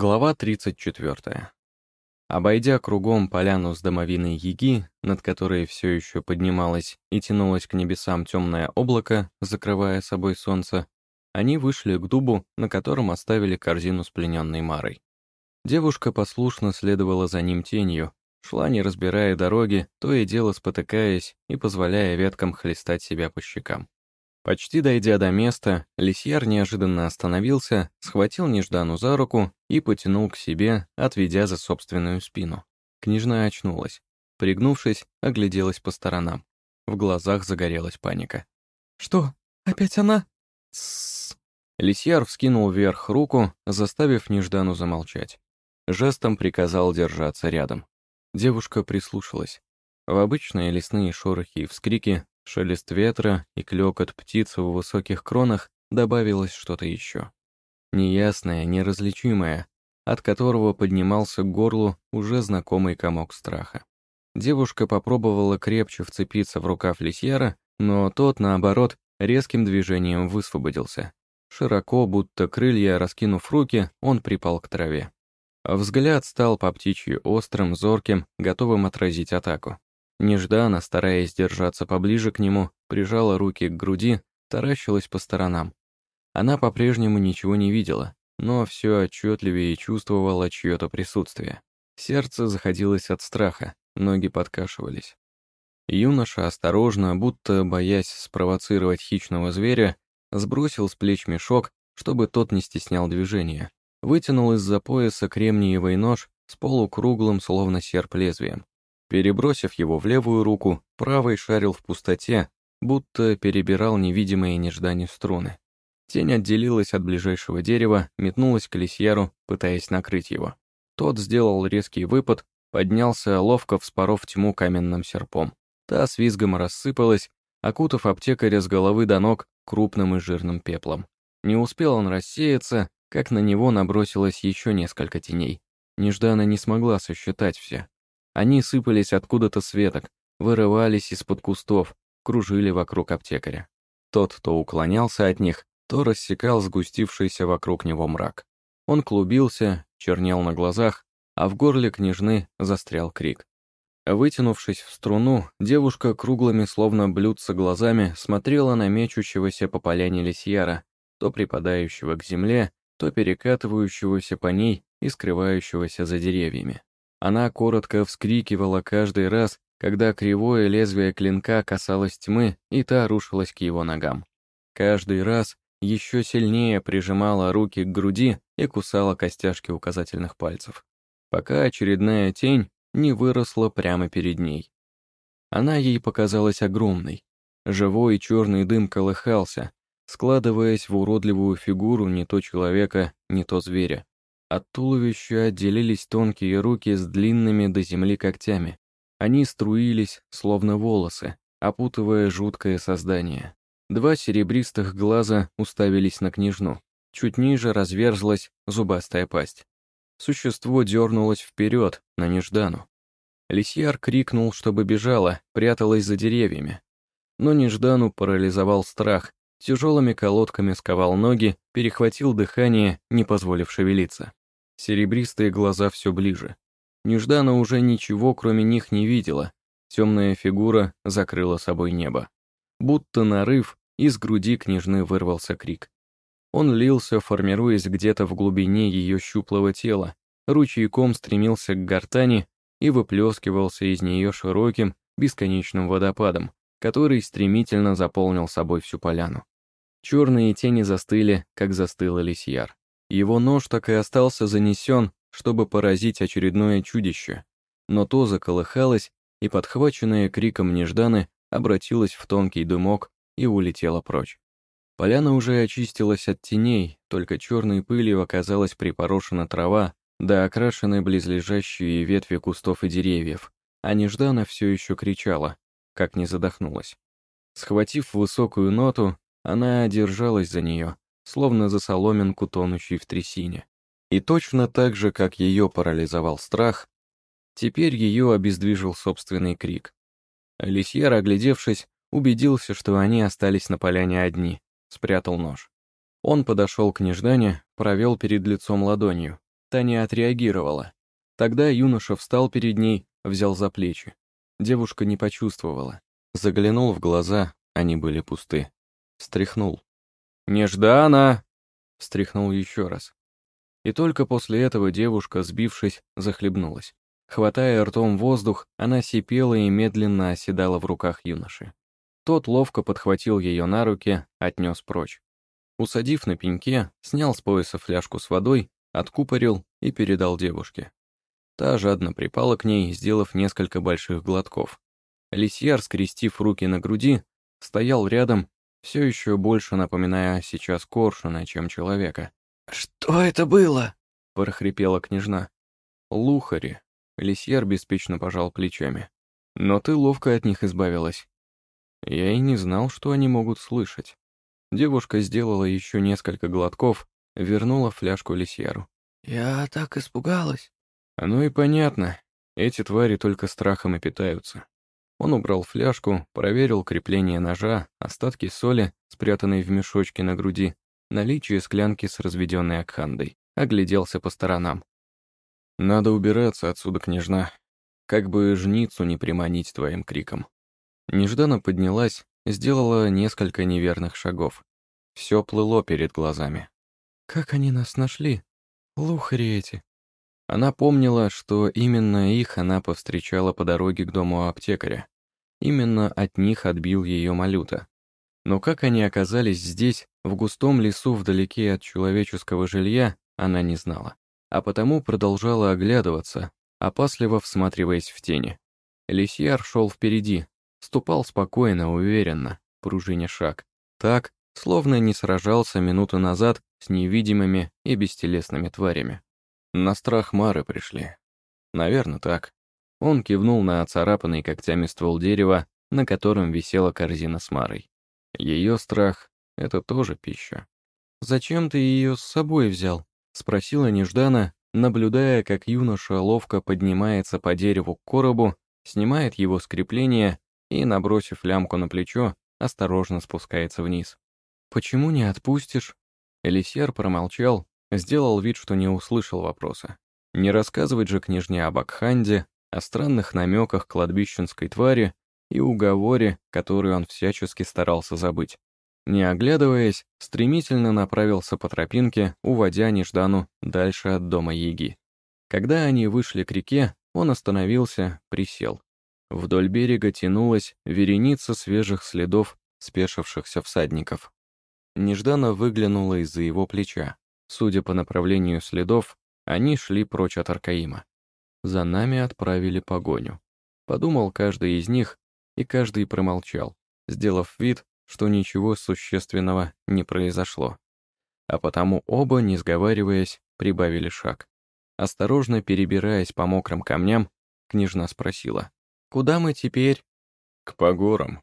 Глава 34. Обойдя кругом поляну с домовиной яги, над которой все еще поднималось и тянулось к небесам темное облако, закрывая собой солнце, они вышли к дубу, на котором оставили корзину с плененной Марой. Девушка послушно следовала за ним тенью, шла не разбирая дороги, то и дело спотыкаясь и позволяя веткам хлестать себя по щекам. Почти дойдя до места, лисьяр неожиданно остановился, схватил Неждану за руку и потянул к себе, отведя за собственную спину. Княжна очнулась. Пригнувшись, огляделась по сторонам. В глазах загорелась паника. «Что? Опять она?» «Тссс». Лисьяр вскинул вверх руку, заставив Неждану замолчать. Жестом приказал держаться рядом. Девушка прислушалась. В обычные лесные шорохи и вскрики шелест ветра и клёкот птиц в высоких кронах добавилось что-то еще. Неясное, неразличимое, от которого поднимался к горлу уже знакомый комок страха. Девушка попробовала крепче вцепиться в рукав лисьяра, но тот, наоборот, резким движением высвободился. Широко, будто крылья раскинув руки, он припал к траве. Взгляд стал по птичьи острым, зорким, готовым отразить атаку. Нежданно, стараясь держаться поближе к нему, прижала руки к груди, таращилась по сторонам. Она по-прежнему ничего не видела, но все отчетливее чувствовала чье-то присутствие. Сердце заходилось от страха, ноги подкашивались. Юноша осторожно, будто боясь спровоцировать хищного зверя, сбросил с плеч мешок, чтобы тот не стеснял движения. Вытянул из-за пояса кремниевый нож с полукруглым, словно серп лезвием. Перебросив его в левую руку, правой шарил в пустоте, будто перебирал невидимые неждани струны. Тень отделилась от ближайшего дерева, метнулась к лисьяру, пытаясь накрыть его. Тот сделал резкий выпад, поднялся, ловко вспоров тьму каменным серпом. Та с визгом рассыпалась, окутав аптекаря с головы до ног крупным и жирным пеплом. Не успел он рассеяться, как на него набросилось еще несколько теней. Неждана не смогла сосчитать все. Они сыпались откуда-то с веток, вырывались из-под кустов, кружили вокруг аптекаря. Тот то уклонялся от них, то рассекал сгустившийся вокруг него мрак. Он клубился, чернел на глазах, а в горле княжны застрял крик. Вытянувшись в струну, девушка круглыми, словно блюдца глазами, смотрела на мечущегося по поляне лисьяра, то припадающего к земле, то перекатывающегося по ней и скрывающегося за деревьями. Она коротко вскрикивала каждый раз, когда кривое лезвие клинка касалось тьмы, и та рушилась к его ногам. Каждый раз еще сильнее прижимала руки к груди и кусала костяшки указательных пальцев, пока очередная тень не выросла прямо перед ней. Она ей показалась огромной. Живой черный дым колыхался, складываясь в уродливую фигуру не то человека, не то зверя. От туловища отделились тонкие руки с длинными до земли когтями. Они струились, словно волосы, опутывая жуткое создание. Два серебристых глаза уставились на княжну. Чуть ниже разверзлась зубастая пасть. Существо дернулось вперед, на неждану. Лисьяр крикнул, чтобы бежала, пряталась за деревьями. Но неждану парализовал страх, тяжелыми колодками сковал ноги, перехватил дыхание, не позволив шевелиться. Серебристые глаза все ближе. Неждана уже ничего, кроме них, не видела. Темная фигура закрыла собой небо. Будто нарыв, из груди княжны вырвался крик. Он лился, формируясь где-то в глубине ее щуплого тела, ручейком стремился к гортани и выплескивался из нее широким, бесконечным водопадом, который стремительно заполнил собой всю поляну. Черные тени застыли, как застыла лисьяр. Его нож так и остался занесен, чтобы поразить очередное чудище, но то заколыхалось и, подхваченное криком нежданы, обратилось в тонкий дымок и улетело прочь. Поляна уже очистилась от теней, только черной пылью оказалась припорошена трава, да окрашены близлежащие ветви кустов и деревьев, а Неждана все еще кричала, как не задохнулась. Схватив высокую ноту, она держалась за нее, словно за соломинку, тонущей в трясине. И точно так же, как ее парализовал страх, теперь ее обездвижил собственный крик. Лисьер, оглядевшись, убедился, что они остались на поляне одни, спрятал нож. Он подошел к неждане, провел перед лицом ладонью, та не отреагировала. Тогда юноша встал перед ней, взял за плечи. Девушка не почувствовала. Заглянул в глаза, они были пусты. Стряхнул. «Неждана!» Встряхнул еще раз. И только после этого девушка, сбившись, захлебнулась. Хватая ртом воздух, она сипела и медленно оседала в руках юноши. Тот ловко подхватил ее на руки, отнес прочь. Усадив на пеньке, снял с пояса фляжку с водой, откупорил и передал девушке. Та жадно припала к ней, сделав несколько больших глотков. Лисьяр, скрестив руки на груди, стоял рядом, все еще больше напоминая сейчас коршуна, чем человека. «Что это было?» — прохрипела княжна. «Лухари». Лисьяр беспечно пожал плечами. «Но ты ловко от них избавилась». Я и не знал, что они могут слышать. Девушка сделала еще несколько глотков, вернула фляжку Лисьяру. «Я так испугалась». Оно и понятно. Эти твари только страхом и питаются. Он убрал фляжку, проверил крепление ножа, остатки соли, спрятанные в мешочке на груди, наличие склянки с разведенной акхандой, огляделся по сторонам. «Надо убираться отсюда, княжна. Как бы жницу не приманить твоим криком». Нежданно поднялась, сделала несколько неверных шагов. Все плыло перед глазами. «Как они нас нашли? Лухари эти!» Она помнила, что именно их она повстречала по дороге к дому аптекаря. Именно от них отбил ее Малюта. Но как они оказались здесь, в густом лесу вдалеке от человеческого жилья, она не знала. А потому продолжала оглядываться, опасливо всматриваясь в тени. Лисьяр шел впереди, ступал спокойно, уверенно, пружиня шаг. Так, словно не сражался минуту назад с невидимыми и бестелесными тварями. На страх Мары пришли. Наверное, так. Он кивнул на оцарапанный когтями ствол дерева, на котором висела корзина с Марой. Ее страх — это тоже пища. «Зачем ты ее с собой взял?» — спросила Неждана, наблюдая, как юноша ловко поднимается по дереву к коробу, снимает его скрепление и, набросив лямку на плечо, осторожно спускается вниз. «Почему не отпустишь?» Элисер промолчал, Сделал вид, что не услышал вопроса. Не рассказывать же княжне об Акханде, о странных намеках кладбищенской твари и уговоре, который он всячески старался забыть. Не оглядываясь, стремительно направился по тропинке, уводя Неждану дальше от дома Яги. Когда они вышли к реке, он остановился, присел. Вдоль берега тянулась вереница свежих следов спешившихся всадников. Неждана выглянула из-за его плеча. Судя по направлению следов, они шли прочь от Аркаима. За нами отправили погоню. Подумал каждый из них, и каждый промолчал, сделав вид, что ничего существенного не произошло. А потому оба, не сговариваясь, прибавили шаг. Осторожно перебираясь по мокрым камням, княжна спросила. «Куда мы теперь?» «К Погорам.